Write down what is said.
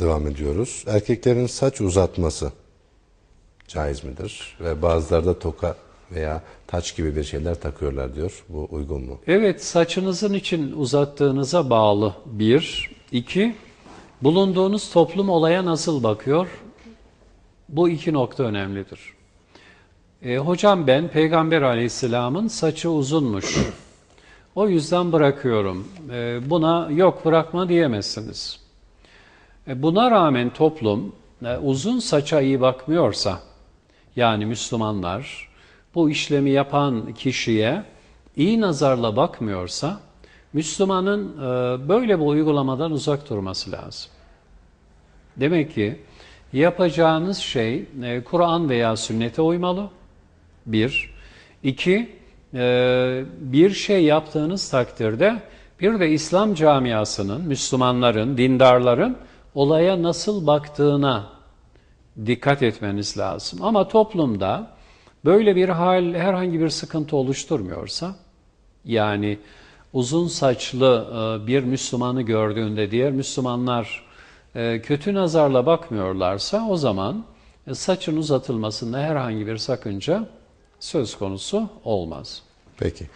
devam ediyoruz. Erkeklerin saç uzatması caiz midir? Ve bazıları da toka veya taç gibi bir şeyler takıyorlar diyor. Bu uygun mu? Evet, saçınızın için uzattığınıza bağlı bir. iki bulunduğunuz toplum olaya nasıl bakıyor? Bu iki nokta önemlidir. E, hocam ben Peygamber aleyhisselamın saçı uzunmuş. O yüzden bırakıyorum. E, buna yok bırakma diyemezsiniz. E, buna rağmen toplum e, uzun saça iyi bakmıyorsa, yani Müslümanlar bu işlemi yapan kişiye iyi nazarla bakmıyorsa, Müslümanın e, böyle bir uygulamadan uzak durması lazım. Demek ki yapacağınız şey Kur'an veya sünnete uymalı. Bir. İki, bir şey yaptığınız takdirde bir de İslam camiasının, Müslümanların, dindarların olaya nasıl baktığına dikkat etmeniz lazım. Ama toplumda böyle bir hal herhangi bir sıkıntı oluşturmuyorsa, yani uzun saçlı e, bir Müslümanı gördüğünde diğer Müslümanlar e, kötü nazarla bakmıyorlarsa o zaman e, saçın uzatılmasında herhangi bir sakınca söz konusu olmaz. Peki.